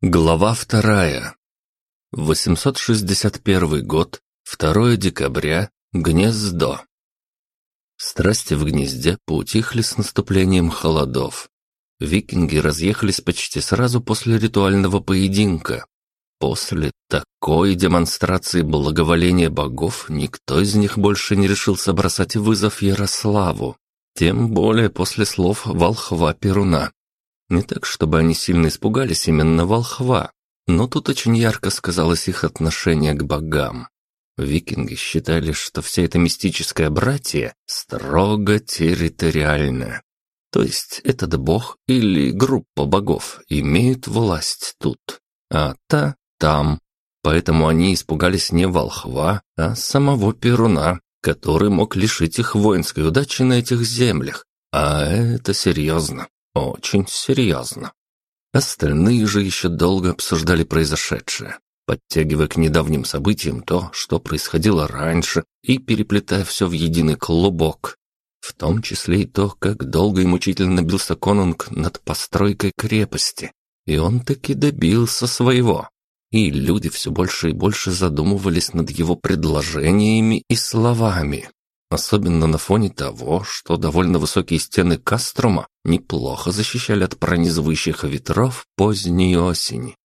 Глава вторая. 861 год, 2 декабря, Гнездо. Страсти в гнезде поутихли с наступлением холодов. Викинги разъехались почти сразу после ритуального поединка. После такой демонстрации благоволения богов никто из них больше не решился бросать вызов Ярославу, тем более после слов волхва Перуна. Не так, чтобы они сильно испугались именно волхва, но тут очень ярко сказалось их отношение к богам. Викинги считали, что вся эта мистическая братья строго территориальна. То есть этот бог или группа богов имеют власть тут, а та там. Поэтому они испугались не волхва, а самого Перуна, который мог лишить их воинской удачи на этих землях. А это серьезно. Очень серьезно. Остальные же еще долго обсуждали произошедшее, подтягивая к недавним событиям то, что происходило раньше, и переплетая все в единый клубок. В том числе и то, как долго и мучительно бился конунг над постройкой крепости. И он таки добился своего. И люди все больше и больше задумывались над его предложениями и словами. Особенно на фоне того, что довольно высокие стены Каструма неплохо защищали от пронизывающих ветров поздней осени.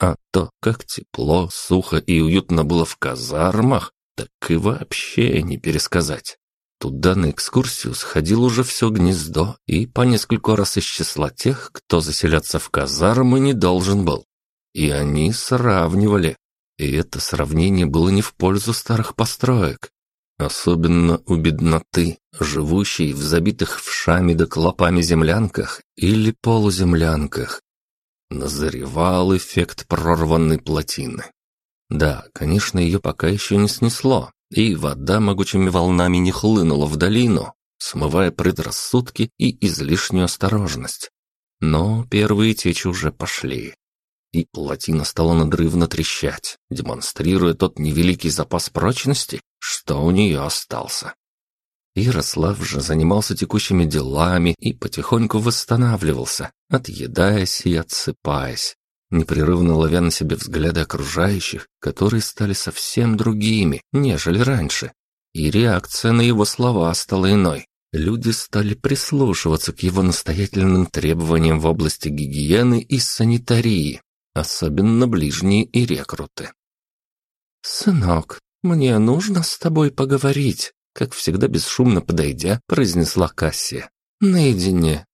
А то, как тепло, сухо и уютно было в казармах, так и вообще не пересказать. Туда на экскурсию сходил уже все гнездо и по нескольку раз из числа тех, кто заселяться в казармы не должен был. И они сравнивали. И это сравнение было не в пользу старых построек, Особенно у бедноты, живущей в забитых вшами да клопами землянках или полуземлянках. Назревал эффект прорванной плотины. Да, конечно, ее пока еще не снесло, и вода могучими волнами не хлынула в долину, смывая предрассудки и излишнюю осторожность. Но первые течи уже пошли и плотина стала надрывно трещать, демонстрируя тот невеликий запас прочности, что у нее остался. Ярослав же занимался текущими делами и потихоньку восстанавливался, отъедаясь и отсыпаясь, непрерывно ловя на себе взгляды окружающих, которые стали совсем другими, нежели раньше. И реакция на его слова стала иной. Люди стали прислушиваться к его настоятельным требованиям в области гигиены и санитарии, особенно ближние и рекруты. «Сынок, мне нужно с тобой поговорить», как всегда бесшумно подойдя, произнесла Кассия. «Наедине».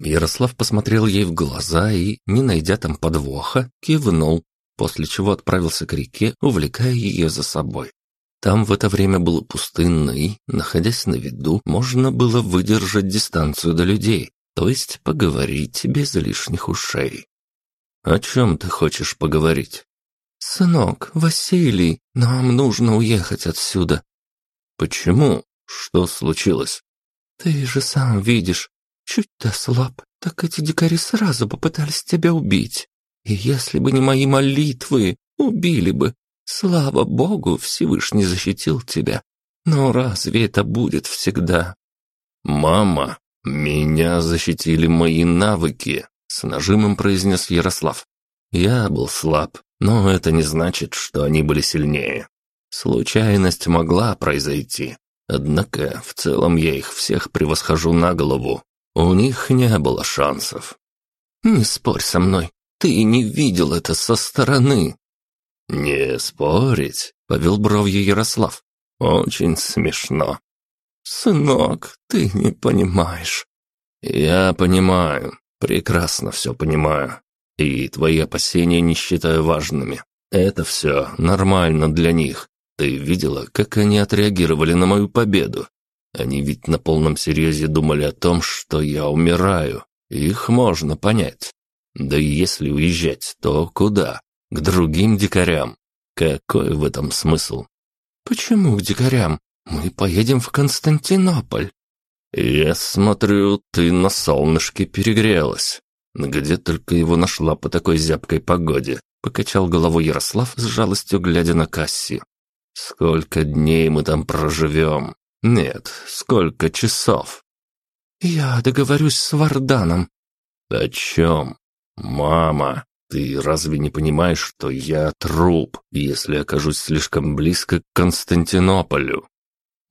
Ярослав посмотрел ей в глаза и, не найдя там подвоха, кивнул, после чего отправился к реке, увлекая ее за собой. Там в это время было пустынно и, находясь на виду, можно было выдержать дистанцию до людей, то есть поговорить без лишних ушей. «О чем ты хочешь поговорить?» «Сынок, Василий, нам нужно уехать отсюда». «Почему? Что случилось?» «Ты же сам видишь, чуть ты слаб, так эти дикари сразу попытались тебя убить. И если бы не мои молитвы, убили бы. Слава Богу, Всевышний защитил тебя. Но разве это будет всегда?» «Мама, меня защитили мои навыки», с нажимом произнес Ярослав. Я был слаб, но это не значит, что они были сильнее. Случайность могла произойти. Однако, в целом я их всех превосхожу на голову. У них не было шансов. «Не спорь со мной, ты не видел это со стороны». «Не спорить», — повел бровью Ярослав. «Очень смешно». «Сынок, ты не понимаешь». «Я понимаю. Прекрасно все понимаю. И твои опасения не считаю важными. Это все нормально для них. Ты видела, как они отреагировали на мою победу? Они ведь на полном серьезе думали о том, что я умираю. Их можно понять. Да и если уезжать, то куда? К другим дикарям. Какой в этом смысл? Почему к дикарям? Мы поедем в Константинополь. «Я смотрю, ты на солнышке перегрелась. Где только его нашла по такой зябкой погоде?» Покачал головой Ярослав с жалостью, глядя на Касси. «Сколько дней мы там проживем? Нет, сколько часов?» «Я договорюсь с Варданом». «О чем? Мама, Ты разве не понимаешь, что я труп, если окажусь слишком близко к Константинополю?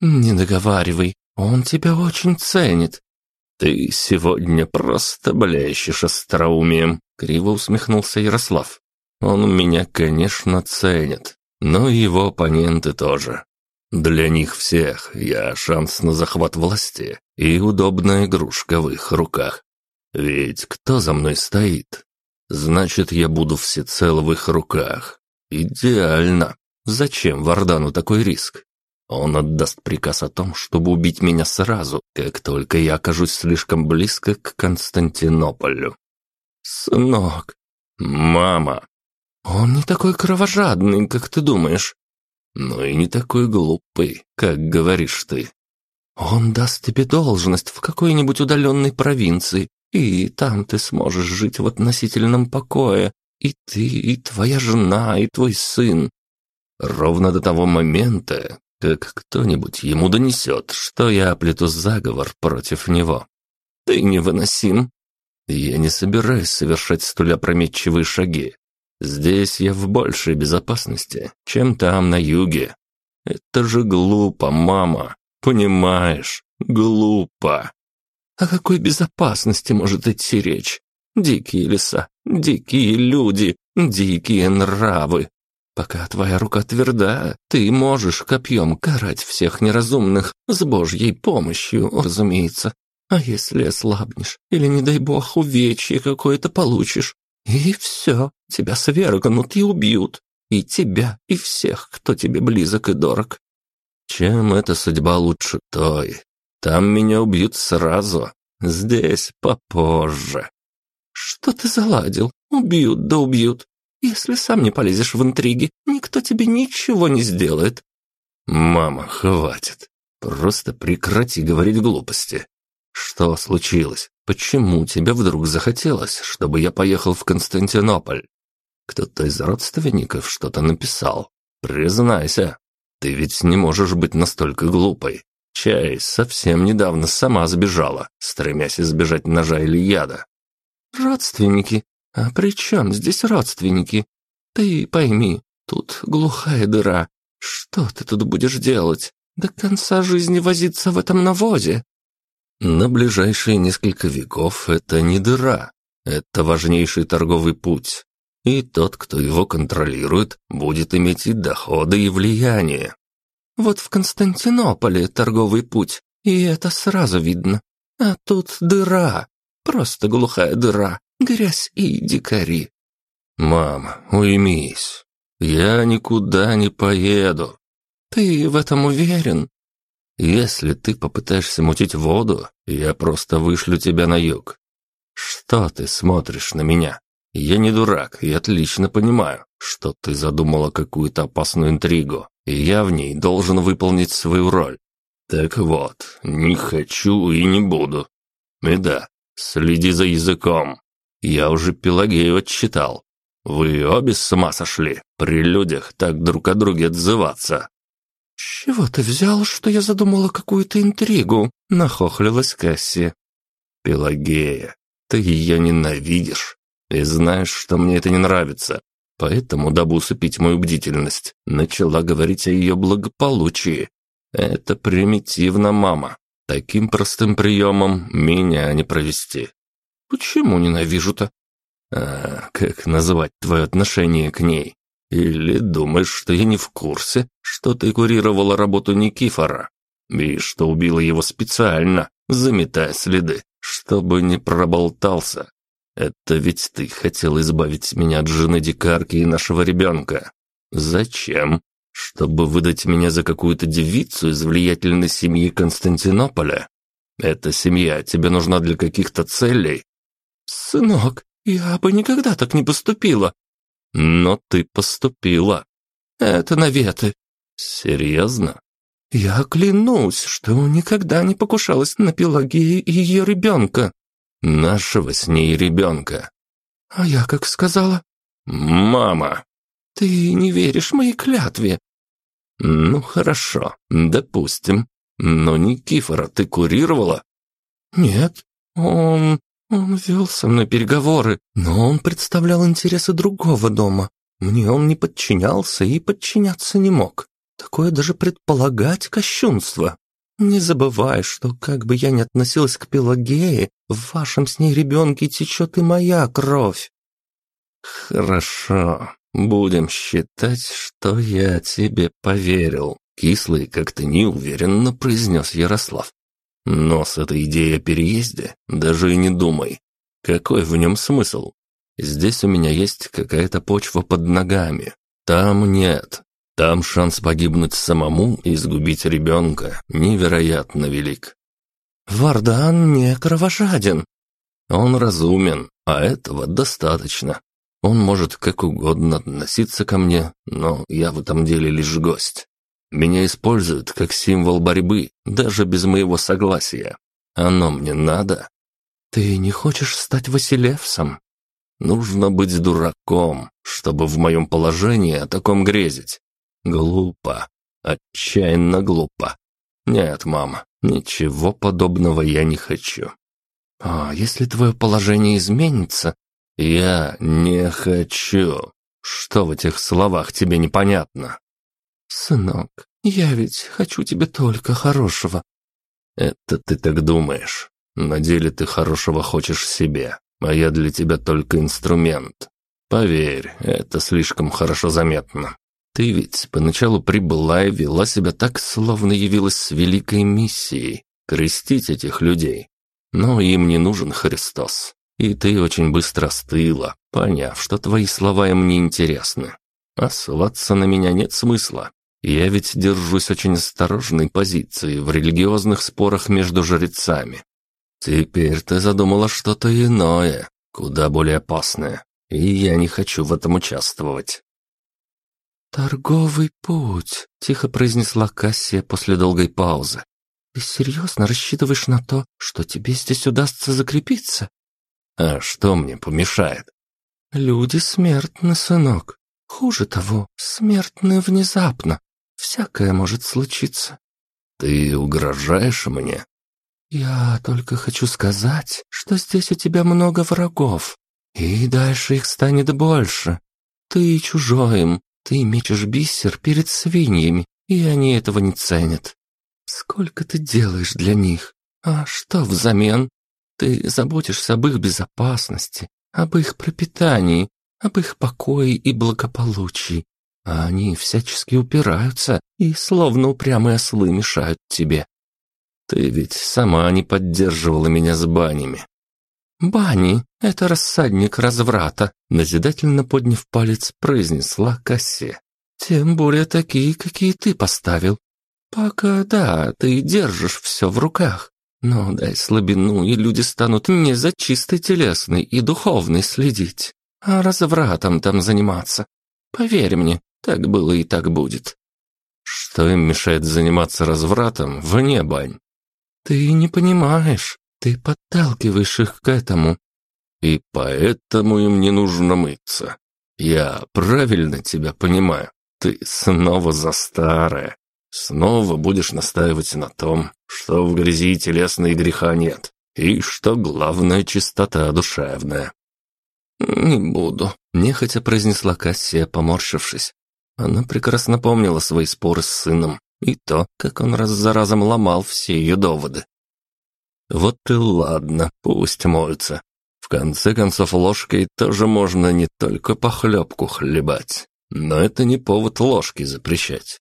Не договаривай, он тебя очень ценит. Ты сегодня просто блещешь остроумием, криво усмехнулся Ярослав. Он меня, конечно, ценит, но и его оппоненты тоже. Для них всех я шанс на захват власти и удобная игрушка в их руках. Ведь кто за мной стоит? Значит, я буду всецело в их руках. Идеально. Зачем Вардану такой риск? Он отдаст приказ о том, чтобы убить меня сразу, как только я окажусь слишком близко к Константинополю. Сынок. Мама. Он не такой кровожадный, как ты думаешь. Но и не такой глупый, как говоришь ты. Он даст тебе должность в какой-нибудь удаленной провинции, и там ты сможешь жить в относительном покое, и ты, и твоя жена, и твой сын. Ровно до того момента, как кто-нибудь ему донесет, что я оплету заговор против него. Ты невыносим. Я не собираюсь совершать столь опрометчивые шаги. Здесь я в большей безопасности, чем там на юге. Это же глупо, мама. Понимаешь? Глупо. О какой безопасности может идти речь? Дикие леса, дикие люди, дикие нравы. Пока твоя рука тверда, ты можешь копьем карать всех неразумных с Божьей помощью, разумеется. А если ослабнешь или, не дай бог, увечье какое-то получишь, и все, тебя свергнут и убьют. И тебя, и всех, кто тебе близок и дорог. Чем эта судьба лучше той, там меня убьют сразу, здесь попозже. Что ты заладил? Убьют да убьют. Если сам не полезешь в интриги, никто тебе ничего не сделает. Мама, хватит. Просто прекрати говорить глупости. Что случилось? Почему тебе вдруг захотелось, чтобы я поехал в Константинополь? Кто-то из родственников что-то написал. Признайся, ты ведь не можешь быть настолько глупой. Чай совсем недавно сама сбежала, стремясь избежать ножа или яда. Родственники? А при чем здесь родственники? Ты пойми, тут глухая дыра. Что ты тут будешь делать? До конца жизни возиться в этом навозе? На ближайшие несколько веков это не дыра, это важнейший торговый путь. И тот, кто его контролирует, будет иметь и доходы, и влияние. Вот в Константинополе торговый путь, и это сразу видно. А тут дыра, просто глухая дыра, грязь и дикари. Мама, уймись. Я никуда не поеду. Ты в этом уверен? Если ты попытаешься мутить воду, я просто вышлю тебя на юг. Что ты смотришь на меня? Я не дурак и отлично понимаю, что ты задумала какую-то опасную интригу и я в ней должен выполнить свою роль. Так вот, не хочу и не буду. И да, следи за языком. Я уже Пелагею отчитал. Вы обе с ума сошли при людях так друг о друге отзываться. «Чего ты взял, что я задумала какую-то интригу?» — нахохлилась Касси. «Пелагея, ты ее ненавидишь и знаешь, что мне это не нравится. Поэтому, дабы усыпить мою бдительность, начала говорить о ее благополучии. Это примитивно, мама. Таким простым приемом меня не провести. Почему ненавижу-то? А, как назвать твое отношение к ней? Или думаешь, что я не в курсе, что ты курировала работу Никифора? И что убила его специально, заметая следы, чтобы не проболтался? Это ведь ты хотел избавить меня от жены дикарки и нашего ребенка. Зачем? Чтобы выдать меня за какую-то девицу из влиятельной семьи Константинополя? Эта семья тебе нужна для каких-то целей? Сынок, я бы никогда так не поступила. Но ты поступила. Это наветы. Серьезно? Я клянусь, что никогда не покушалась на Пелагею и ее ребенка. Нашего с ней ребенка. А я как сказала? Мама. Ты не веришь моей клятве. Ну хорошо, допустим. Но Никифора ты курировала? Нет, он... Он вел со мной переговоры, но он представлял интересы другого дома. Мне он не подчинялся и подчиняться не мог. Такое даже предполагать кощунство. Не забывай, что как бы я ни относилась к Пелагее, в вашем с ней ребенке течет и моя кровь. Хорошо, будем считать, что я тебе поверил. Кислый, как-то неуверенно произнес Ярослав. Но с этой идеей о переезде даже и не думай. Какой в нем смысл? Здесь у меня есть какая-то почва под ногами. Там нет. Там шанс погибнуть самому и сгубить ребенка невероятно велик. Вардан не кровожаден. Он разумен, а этого достаточно. Он может как угодно относиться ко мне, но я в этом деле лишь гость. Меня используют как символ борьбы, даже без моего согласия. Оно мне надо. Ты не хочешь стать Василевсом? Нужно быть дураком, чтобы в моем положении о таком грезить. Глупо. Отчаянно глупо. Нет, мама, ничего подобного я не хочу. А если твое положение изменится? Я не хочу. Что в этих словах тебе непонятно? Сынок, я ведь хочу тебе только хорошего. Это ты так думаешь. На деле ты хорошего хочешь себе, а я для тебя только инструмент. Поверь, это слишком хорошо заметно. Ты ведь поначалу прибыла и вела себя так, словно явилась с великой миссией – крестить этих людей. Но им не нужен Христос. И ты очень быстро остыла, поняв, что твои слова им не интересны. А ссылаться на меня нет смысла. Я ведь держусь очень осторожной позиции в религиозных спорах между жрецами. Теперь ты задумала что-то иное, куда более опасное, и я не хочу в этом участвовать. «Торговый путь», — тихо произнесла Кассия после долгой паузы. «Ты серьезно рассчитываешь на то, что тебе здесь удастся закрепиться?» «А что мне помешает?» «Люди смертны, сынок. Хуже того, смертны внезапно. Всякое может случиться». «Ты угрожаешь мне?» «Я только хочу сказать, что здесь у тебя много врагов, и дальше их станет больше. Ты чужой им, ты мечешь бисер перед свиньями, и они этого не ценят. Сколько ты делаешь для них? А что взамен? Ты заботишься об их безопасности, об их пропитании, об их покое и благополучии. А они всячески упираются и, словно упрямые ослы, мешают тебе. Ты ведь сама не поддерживала меня с банями. «Бани — это рассадник разврата», — назидательно подняв палец, произнесла Кассе. «Тем более такие, какие ты поставил. Пока, да, ты держишь все в руках, но дай слабину, и люди станут не за чистой телесной и духовной следить, а развратом там заниматься. Поверь мне, так было и так будет». «Что им мешает заниматься развратом вне бань?» «Ты не понимаешь. Ты подталкиваешь их к этому. И поэтому им не нужно мыться. Я правильно тебя понимаю. Ты снова за старое. Снова будешь настаивать на том, что в грязи телесной греха нет, и что главная чистота душевная. «Не буду», — нехотя произнесла Кассия, поморщившись. Она прекрасно помнила свои споры с сыном и то, как он раз за разом ломал все ее доводы. Вот и ладно, пусть моются. В конце концов, ложкой тоже можно не только похлебку хлебать. Но это не повод ложки запрещать.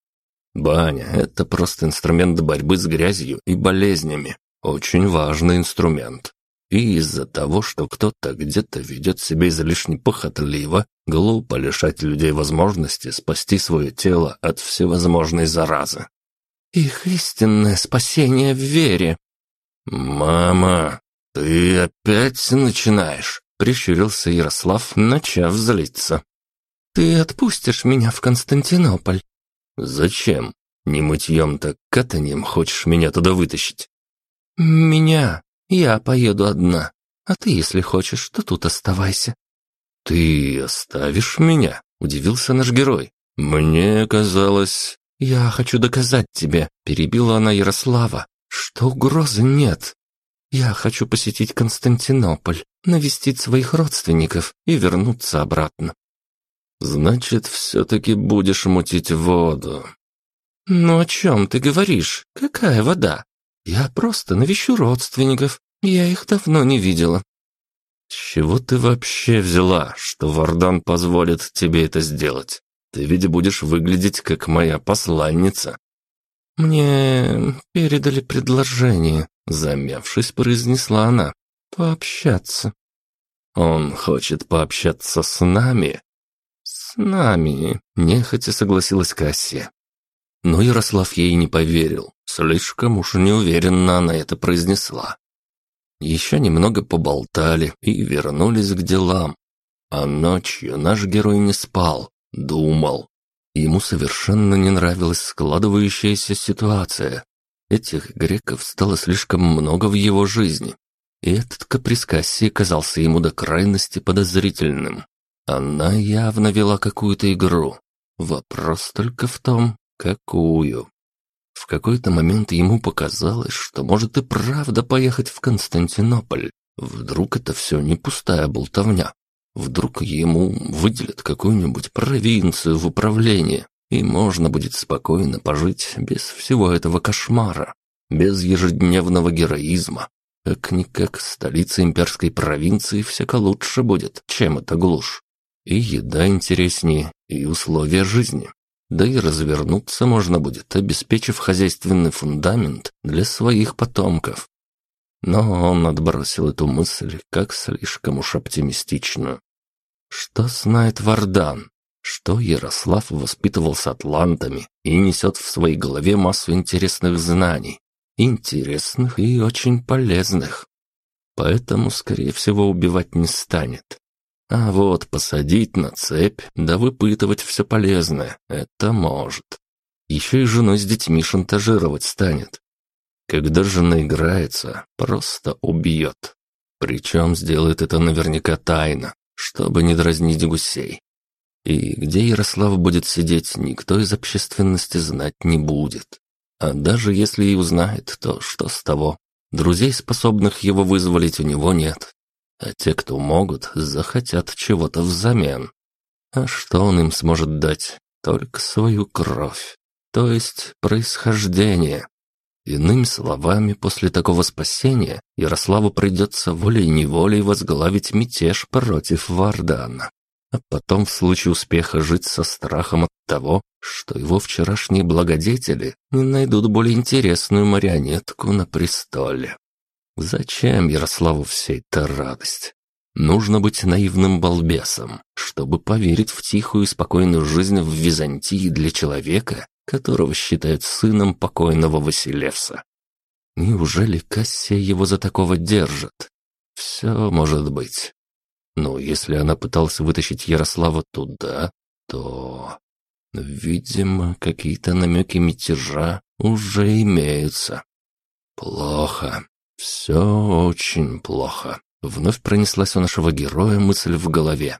Баня – это просто инструмент борьбы с грязью и болезнями. Очень важный инструмент. И из-за того, что кто-то где-то ведет себя излишне похотливо, глупо лишать людей возможности спасти свое тело от всевозможной заразы. Их истинное спасение в вере, «Мама, ты опять начинаешь?» — прищурился Ярослав, начав злиться. «Ты отпустишь меня в Константинополь?» «Зачем? Не мытьем, так катанием хочешь меня туда вытащить?» «Меня? Я поеду одна. А ты, если хочешь, то тут оставайся». «Ты оставишь меня?» — удивился наш герой. «Мне казалось...» «Я хочу доказать тебе», — перебила она Ярослава, что угрозы нет. Я хочу посетить Константинополь, навестить своих родственников и вернуться обратно». «Значит, все-таки будешь мутить воду». «Ну о чем ты говоришь? Какая вода? Я просто навещу родственников. Я их давно не видела». «С чего ты вообще взяла, что Вардан позволит тебе это сделать? Ты ведь будешь выглядеть как моя посланница». «Мне передали предложение», — замявшись, произнесла она. «Пообщаться». «Он хочет пообщаться с нами?» «С нами», — нехотя согласилась Кассия. Но Ярослав ей не поверил. Слишком уж неуверенно она это произнесла. Еще немного поболтали и вернулись к делам. А ночью наш герой не спал, думал. Ему совершенно не нравилась складывающаяся ситуация. Этих греков стало слишком много в его жизни. И этот каприз Кассии казался ему до крайности подозрительным. Она явно вела какую-то игру. Вопрос только в том, какую. В какой-то момент ему показалось, что может и правда поехать в Константинополь. Вдруг это все не пустая болтовня. Вдруг ему выделят какую-нибудь провинцию в управление, и можно будет спокойно пожить без всего этого кошмара, без ежедневного героизма. Как-никак столица имперской провинции всяко лучше будет, чем эта глушь. И еда интереснее, и условия жизни. Да и развернуться можно будет, обеспечив хозяйственный фундамент для своих потомков. Но он отбросил эту мысль как слишком уж оптимистичную. Что знает Вардан? Что Ярослав воспитывался атлантами и несет в своей голове массу интересных знаний. Интересных и очень полезных. Поэтому, скорее всего, убивать не станет. А вот посадить на цепь, да выпытывать все полезное — это может. Еще и женой с детьми шантажировать станет. Когда жена играется, просто убьет. Причем сделает это наверняка тайно, чтобы не дразнить гусей. И где Ярослав будет сидеть, никто из общественности знать не будет. А даже если и узнает, то что с того? Друзей, способных его вызволить, у него нет а те, кто могут, захотят чего-то взамен. А что он им сможет дать? Только свою кровь, то есть происхождение. Иными словами, после такого спасения Ярославу придется волей-неволей возглавить мятеж против Вардана, а потом в случае успеха жить со страхом от того, что его вчерашние благодетели не найдут более интересную марионетку на престоле. Зачем Ярославу вся эта радость? Нужно быть наивным балбесом, чтобы поверить в тихую и спокойную жизнь в Византии для человека, которого считают сыном покойного Василевса. Неужели Кассия его за такого держит? Все может быть. Но если она пыталась вытащить Ярослава туда, то... Видимо, какие-то намеки мятежа уже имеются. Плохо. «Все очень плохо», — вновь пронеслась у нашего героя мысль в голове.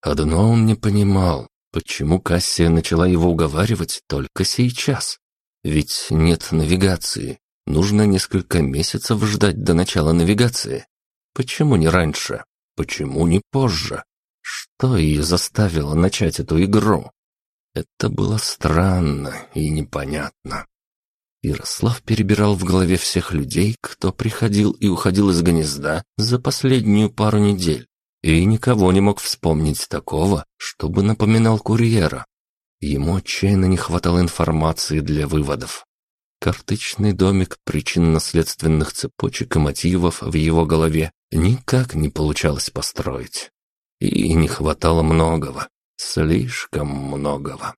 Одно он не понимал, почему Кассия начала его уговаривать только сейчас. Ведь нет навигации, нужно несколько месяцев ждать до начала навигации. Почему не раньше? Почему не позже? Что ее заставило начать эту игру? Это было странно и непонятно. Ярослав перебирал в голове всех людей, кто приходил и уходил из гнезда за последнюю пару недель, и никого не мог вспомнить такого, чтобы напоминал курьера. Ему отчаянно не хватало информации для выводов. Картычный домик причинно-следственных цепочек и мотивов в его голове никак не получалось построить. И не хватало многого, слишком многого.